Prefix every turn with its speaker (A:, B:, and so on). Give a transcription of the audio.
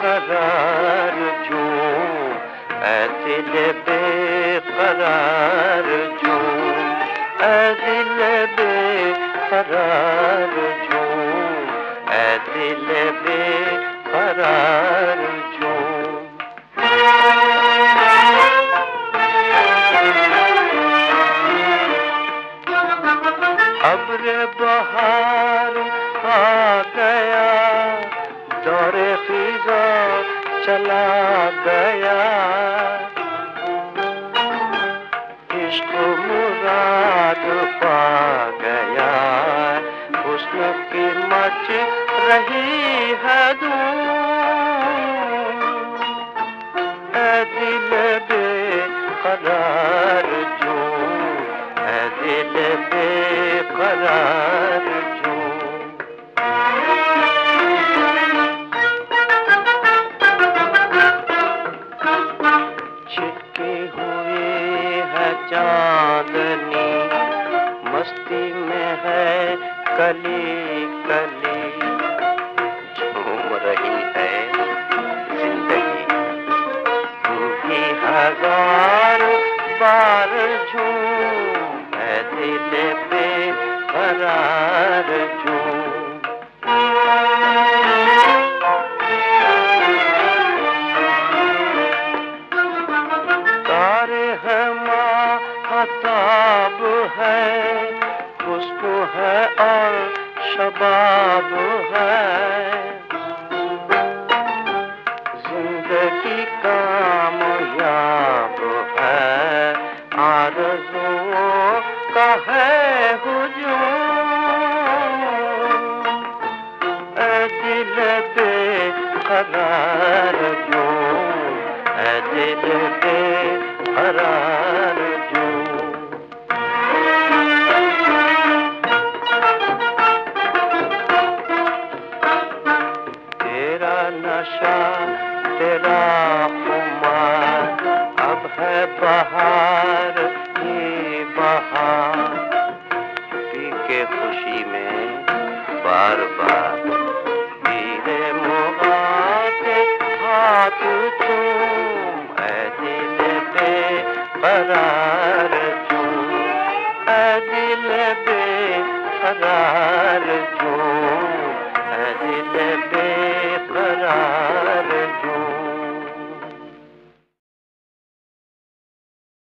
A: करार जो ऐ दिल बेकरार जो ऐ दिल बेकरार जो दिल बेकरार जो। अब्र बहार आ गया दौरे चला गया। इश्क मुराद पा गया। हुस्न की मच रही है दिल बेकरार जो मस्ती में है कली कली। झूम रही है ज़िंदगी। तू भी हज़ार बार झूम है दिल पे करार झूम। हताब है खुशबू है और शबाब है। ज़िंदगी है का है जो दिल जो बहार बहार। के खुशी में बार बार दी है मुबारक हाथ तुम ऐ दिल पे करार तुम ऐ दिल